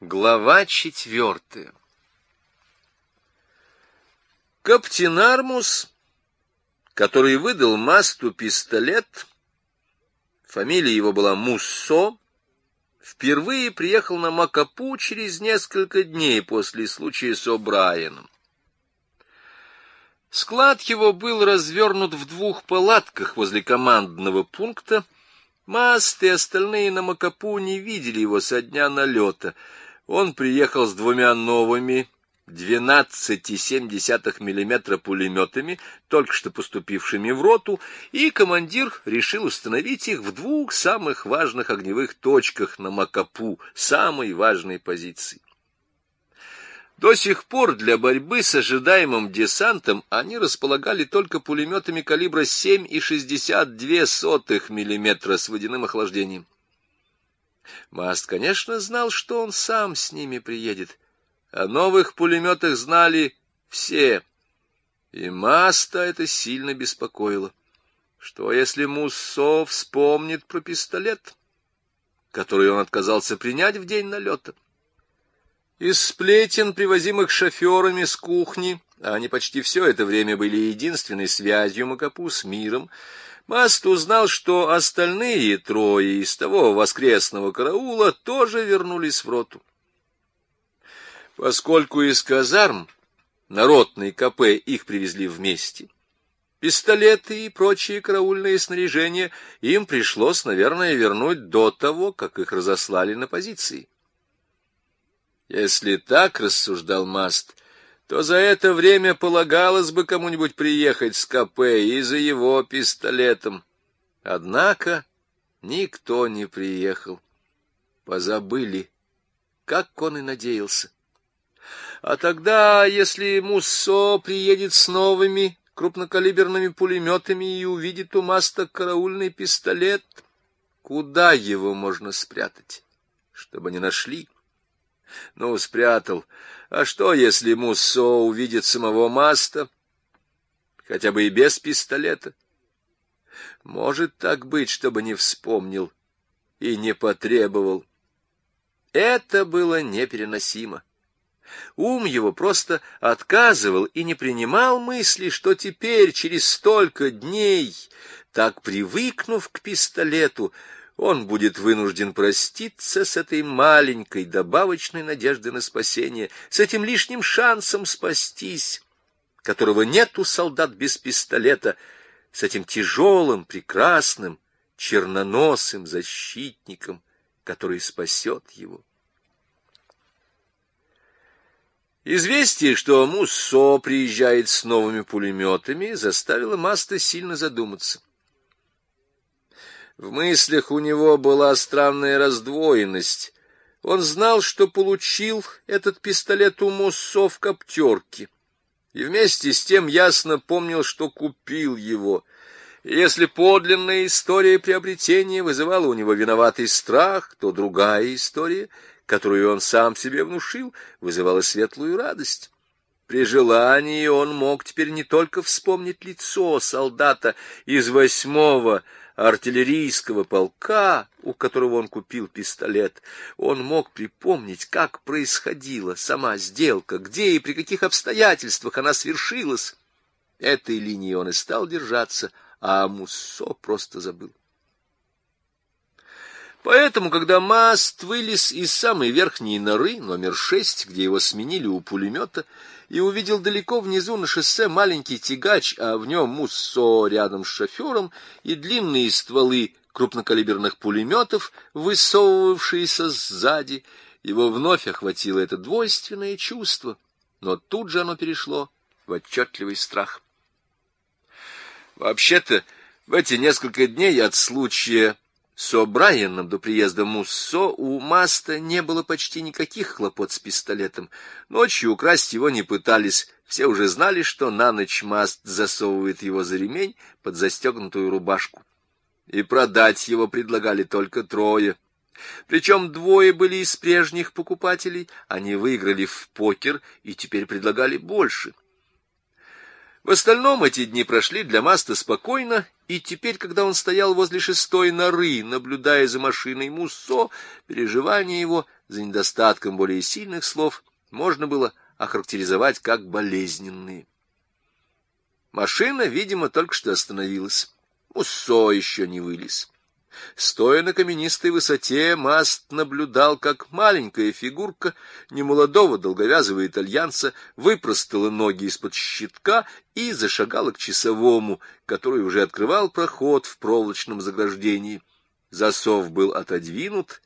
Глава четвертая Каптенармус, который выдал Масту пистолет, фамилия его была Муссо, впервые приехал на Макапу через несколько дней после случая с О'Брайеном. Склад его был развернут в двух палатках возле командного пункта. Маст и остальные на Макапу не видели его со дня налета. Он приехал с двумя новыми 12,7 мм пулеметами, только что поступившими в роту, и командир решил установить их в двух самых важных огневых точках на Макапу, самой важной позиции. До сих пор для борьбы с ожидаемым десантом они располагали только пулеметами калибра 7,62 мм с водяным охлаждением. Маст, конечно, знал, что он сам с ними приедет. О новых пулеметах знали все, и Маста это сильно беспокоило. Что, если Муссо вспомнит про пистолет, который он отказался принять в день налета? Из сплетен, привозимых шоферами с кухни, а они почти все это время были единственной связью Макапу с миром, Маст узнал, что остальные трое из того воскресного караула тоже вернулись в роту. Поскольку из казарм народный КП их привезли вместе, пистолеты и прочие караульные снаряжения им пришлось, наверное, вернуть до того, как их разослали на позиции. Если так рассуждал Маст, то за это время полагалось бы кому-нибудь приехать с КП и за его пистолетом. Однако никто не приехал. Позабыли, как он и надеялся. А тогда, если Муссо приедет с новыми крупнокалиберными пулеметами и увидит у Маста караульный пистолет, куда его можно спрятать, чтобы не нашли? Ну, спрятал. А что, если Муссо увидит самого Маста, хотя бы и без пистолета? Может так быть, чтобы не вспомнил и не потребовал. Это было непереносимо. Ум его просто отказывал и не принимал мысли, что теперь, через столько дней, так привыкнув к пистолету, он будет вынужден проститься с этой маленькой добавочной надеждой на спасение, с этим лишним шансом спастись, которого нет у солдат без пистолета, с этим тяжелым, прекрасным, черноносым защитником, который спасет его. Известие, что Муссо приезжает с новыми пулеметами, заставило Маста сильно задуматься. В мыслях у него была странная раздвоенность. Он знал, что получил этот пистолет у Муссо в коптерке, и вместе с тем ясно помнил, что купил его. И если подлинная история приобретения вызывала у него виноватый страх, то другая история, которую он сам себе внушил, вызывала светлую радость. При желании он мог теперь не только вспомнить лицо солдата из восьмого артиллерийского полка, у которого он купил пистолет, он мог припомнить, как происходила сама сделка, где и при каких обстоятельствах она свершилась. Этой линии он и стал держаться, а Муссо просто забыл. Поэтому, когда Маст вылез из самой верхней норы, номер шесть, где его сменили у пулемета, и увидел далеко внизу на шоссе маленький тягач, а в нем Муссо рядом с шофером и длинные стволы крупнокалиберных пулеметов, высовывавшиеся сзади, его вновь охватило это двойственное чувство, но тут же оно перешло в отчетливый страх. Вообще-то, в эти несколько дней от случая с О'Брайеном до приезда Муссо у Маста не было почти никаких хлопот с пистолетом. Ночью украсть его не пытались. Все уже знали, что на ночь Маст засовывает его за ремень под застегнутую рубашку. И продать его предлагали только трое. Причем двое были из прежних покупателей, они выиграли в покер и теперь предлагали больше. В остальном эти дни прошли для Маста спокойно, и теперь, когда он стоял возле шестой норы, наблюдая за машиной Муссо, переживания его, за недостатком более сильных слов, можно было охарактеризовать как болезненные. Машина, видимо, только что остановилась. Муссо еще не вылез. Стоя на каменистой высоте, Маст наблюдал, как маленькая фигурка немолодого долговязого итальянца выпростала ноги из-под щитка и зашагала к часовому, который уже открывал проход в проволочном заграждении. Засов был отодвинут,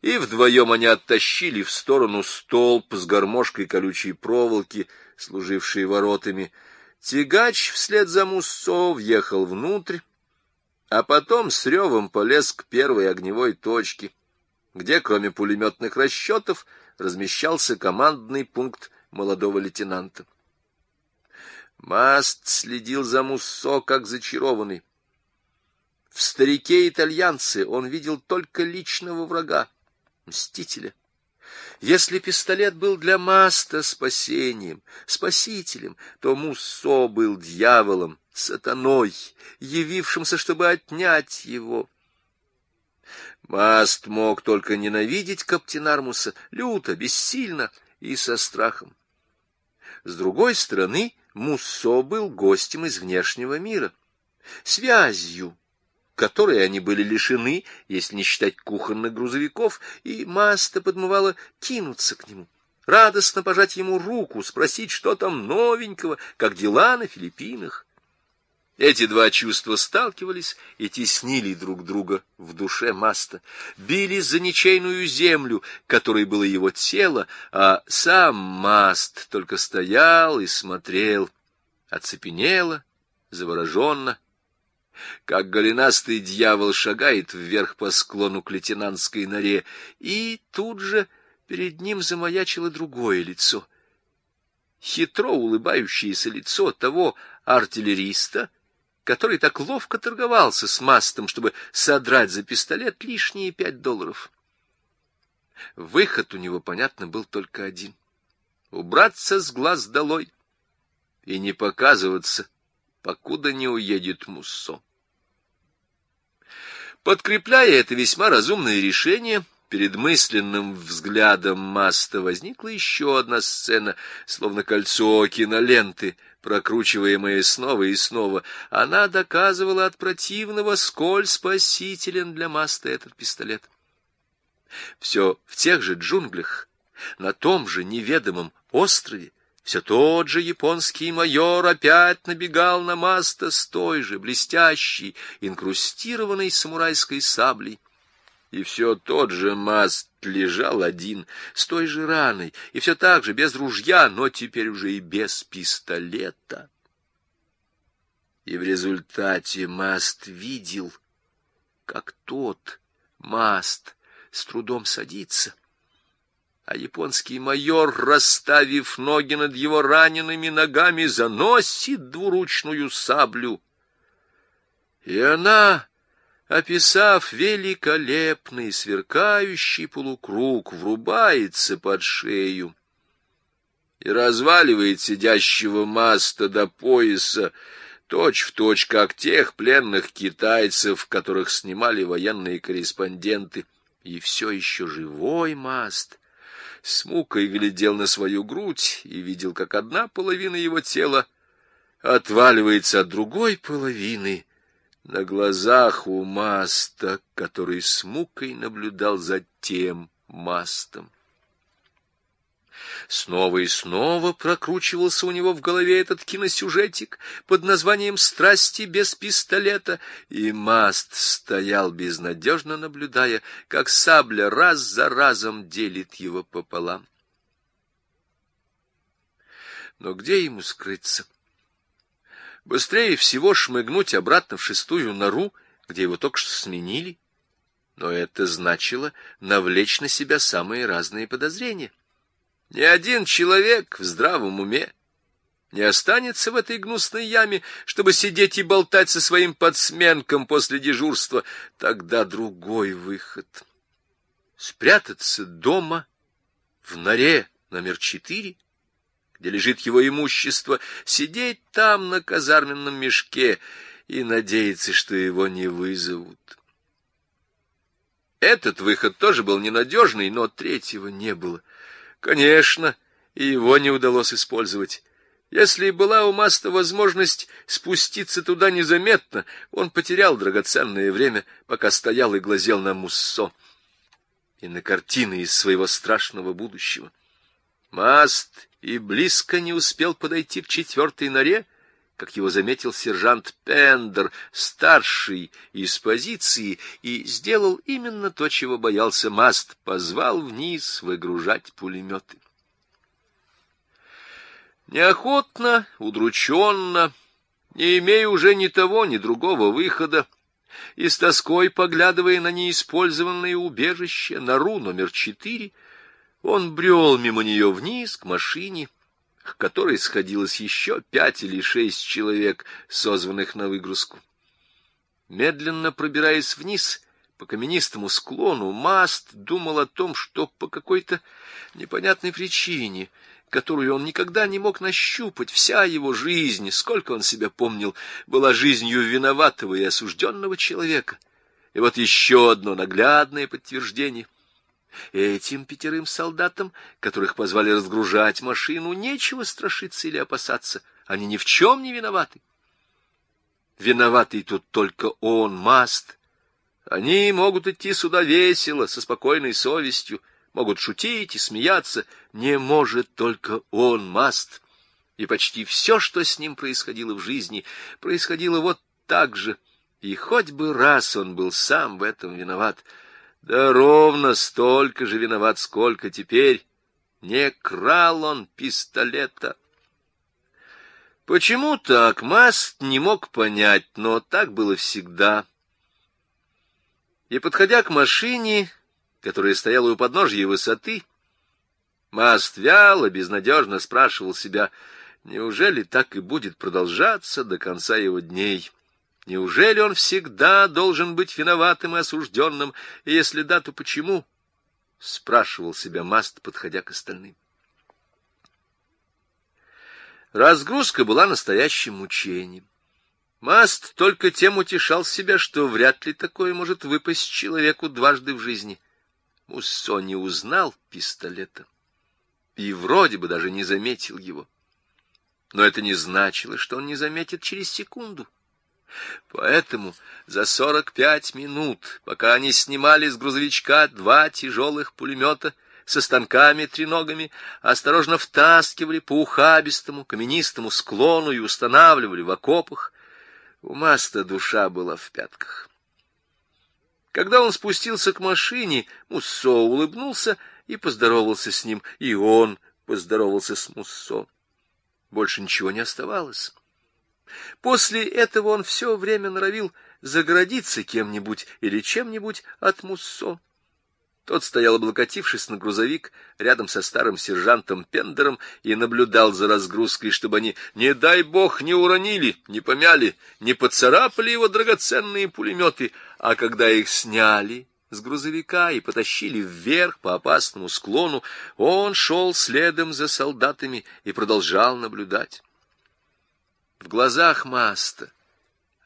и вдвоем они оттащили в сторону столб с гармошкой колючей проволоки, служившей воротами. Тягач вслед за Муссо въехал внутрь, а потом с ревом полез к первой огневой точке, где, кроме пулеметных расчетов, размещался командный пункт молодого лейтенанта. Маст следил за Муссо, как зачарованный. В старике-итальянце он видел только личного врага, мстителя. Если пистолет был для Маста спасением, спасителем, то Муссо был дьяволом, сатаной, явившимся, чтобы отнять его. Маст мог только ненавидеть Каптенармуса люто, бессильно и со страхом. С другой стороны, Муссо был гостем из внешнего мира, связью, которой они были лишены, если не считать кухонных грузовиков, и Маста подмывала кинуться к нему, радостно пожать ему руку, спросить, что там новенького, как дела на Филиппинах. Эти два чувства сталкивались и теснили друг друга в душе Маста, били за ничейную землю, которой было его тело, а сам Маст только стоял и смотрел, оцепенело, завороженно, как голенастый дьявол шагает вверх по склону к лейтенантской норе, и тут же перед ним замаячило другое лицо. Хитро улыбающееся лицо того артиллериста, который так ловко торговался с мастом, чтобы содрать за пистолет лишние пять долларов. Выход у него, понятно, был только один — убраться с глаз долой и не показываться, покуда не уедет Муссо. Подкрепляя это весьма разумное решение, перед мысленным взглядом Маста возникла еще одна сцена, словно кольцо киноленты — прокручиваемая снова и снова, она доказывала от противного, сколь спасителен для Маста этот пистолет. Все в тех же джунглях, на том же неведомом острове, все тот же японский майор опять набегал на Маста с той же блестящей, инкрустированной самурайской саблей. И все тот же Маст лежал один, с той же раной, и все так же, без ружья, но теперь уже и без пистолета. И в результате Маст видел, как тот Маст с трудом садится, а японский майор, расставив ноги над его ранеными ногами, заносит двуручную саблю. И она описав великолепный сверкающий полукруг, врубается под шею и разваливает сидящего маста до пояса, точь-в-точь, как тех пленных китайцев, которых снимали военные корреспонденты. И все еще живой маст с мукой глядел на свою грудь и видел, как одна половина его тела отваливается от другой половины — на глазах у маста, который с мукой наблюдал за тем мастом. Снова и снова прокручивался у него в голове этот киносюжетик под названием «Страсти без пистолета», и Маст стоял безнадежно, наблюдая, как сабля раз за разом делит его пополам. Но где ему скрыться? — Быстрее всего шмыгнуть обратно в шестую нору, где его только что сменили. Но это значило навлечь на себя самые разные подозрения. Ни один человек в здравом уме не останется в этой гнусной яме, чтобы сидеть и болтать со своим подсменком после дежурства. Тогда другой выход. Спрятаться дома в норе номер четыре — где лежит его имущество, сидеть там на казарменном мешке и надеяться, что его не вызовут. Этот выход тоже был ненадежный, но третьего не было. Конечно, и его не удалось использовать. Если была у Маста возможность спуститься туда незаметно, он потерял драгоценное время, пока стоял и глазел на Муссо и на картины из своего страшного будущего. Маст и близко не успел подойти к четвертой норе, как его заметил сержант Пендер, старший из позиции, и сделал именно то, чего боялся Маст, позвал вниз выгружать пулеметы. Неохотно, удрученно, не имея уже ни того, ни другого выхода, и с тоской поглядывая на неиспользованное убежище, нору номер четыре, он брел мимо нее вниз к машине, к которой сходилось еще пять или шесть человек, созванных на выгрузку. Медленно пробираясь вниз по каменистому склону, Маст думал о том, что по какой-то непонятной причине — которую он никогда не мог нащупать, вся его жизнь, сколько он себя помнил, была жизнью виноватого и осужденного человека. И вот еще одно наглядное подтверждение. Этим пятерым солдатам, которых позвали разгружать машину, нечего страшиться или опасаться. Они ни в чем не виноваты. Виноватый тут только он, Маст. Они могут идти сюда весело, со спокойной совестью, могут шутить и смеяться, не может только он, Маст. И почти все, что с ним происходило в жизни, происходило вот так же. И хоть бы раз он был сам в этом виноват, да ровно столько же виноват, сколько теперь. Не крал он пистолета. Почему так, Маст не мог понять, но так было всегда. И, подходя к машине, которая стояла у подножья высоты, Маст вяло, безнадежно спрашивал себя, неужели так и будет продолжаться до конца его дней? Неужели он всегда должен быть виноватым и осужденным, и если да, то почему? Спрашивал себя Маст, подходя к остальным. Разгрузка была настоящим мучением. Маст только тем утешал себя, что вряд ли такое может выпасть человеку дважды в жизни — Муссо не узнал пистолета и вроде бы даже не заметил его. Но это не значило, что он не заметит через секунду. Поэтому за сорок пять минут, пока они снимали с грузовичка два тяжелых пулемета со станками-треногами, осторожно втаскивали по ухабистому каменистому склону и устанавливали в окопах, у Маста душа была в пятках. Когда он спустился к машине, Муссо улыбнулся и поздоровался с ним, и он поздоровался с Муссо. Больше ничего не оставалось. После этого он все время норовил загородиться кем-нибудь или чем-нибудь от Муссо. Тот стоял, облокотившись на грузовик, рядом со старым сержантом Пендером и наблюдал за разгрузкой, чтобы они, не дай бог, не уронили, не помяли, не поцарапали его драгоценные пулеметы, а когда их сняли с грузовика и потащили вверх по опасному склону, он шел следом за солдатами и продолжал наблюдать. В глазах Маста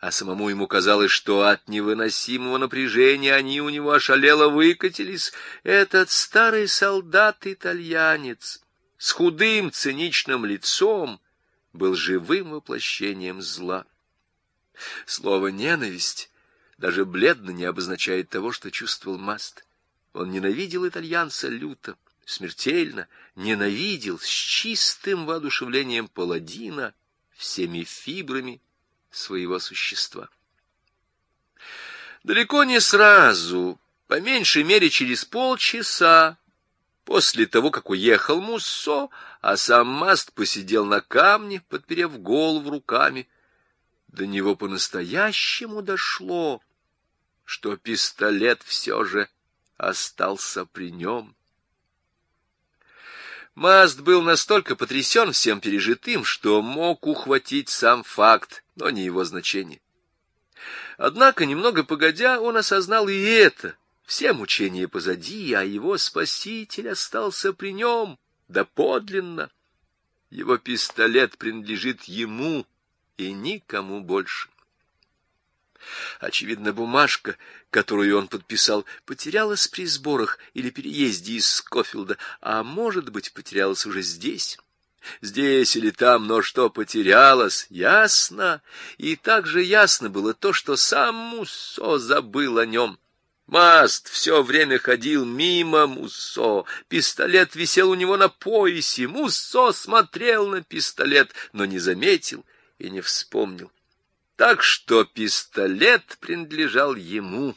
а самому ему казалось, что от невыносимого напряжения они у него ошалело выкатились. Этот старый солдат-итальянец с худым циничным лицом был живым воплощением зла. Слово «ненависть» даже бледно не обозначает того, что чувствовал Маст. Он ненавидел итальянца люто, смертельно, ненавидел с чистым воодушевлением паладина всеми фибрами своего существа. Далеко не сразу, по меньшей мере через полчаса, после того, как уехал Муссо, а сам Маст посидел на камне, подперев голову руками, до него по-настоящему дошло, что пистолет все же остался при нем. Маст был настолько потрясен всем пережитым, что мог ухватить сам факт, но не его значение. Однако, немного погодя, он осознал и это. Все мучения позади, а его спаситель остался при нем, да подлинно. Его пистолет принадлежит ему и никому больше. Очевидно, бумажка, которую он подписал, потерялась при сборах или переезде из Скофилда, а, может быть, потерялась уже здесь. Здесь или там, но что потерялось, ясно. И также ясно было то, что сам Муссо забыл о нем. Маст все время ходил мимо Муссо. Пистолет висел у него на поясе. Муссо смотрел на пистолет, но не заметил и не вспомнил. Так что пистолет принадлежал ему,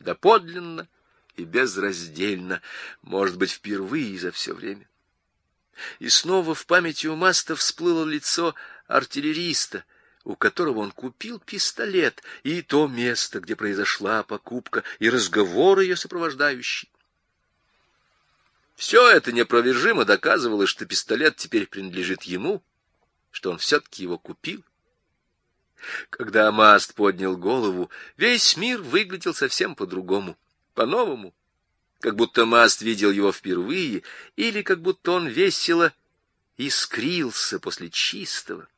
доподлинно и безраздельно, может быть, впервые за все время. И снова в памяти у Маста всплыло лицо артиллериста, у которого он купил пистолет, и то место, где произошла покупка, и разговор ее сопровождающий. Все это непровержимо доказывало, что пистолет теперь принадлежит ему, что он все-таки его купил. Когда Маст поднял голову, весь мир выглядел совсем по-другому, по-новому, как будто Маст видел его впервые, или как будто он весело искрился после чистого,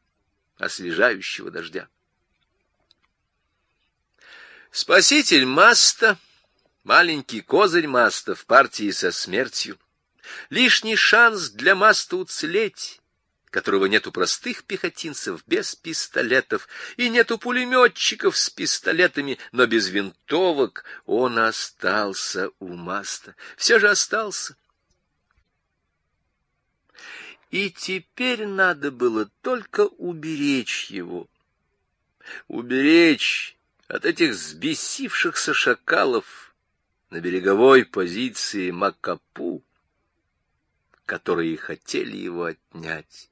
освежающего дождя. Спаситель Маста, маленький козырь Маста в партии со смертью, лишний шанс для Маста уцелеть, которого нет у простых пехотинцев без пистолетов, и нет у пулеметчиков с пистолетами, но без винтовок, он остался у Маста. Все же остался. И теперь надо было только уберечь его. Уберечь от этих взбесившихся шакалов на береговой позиции Макапу, которые хотели его отнять.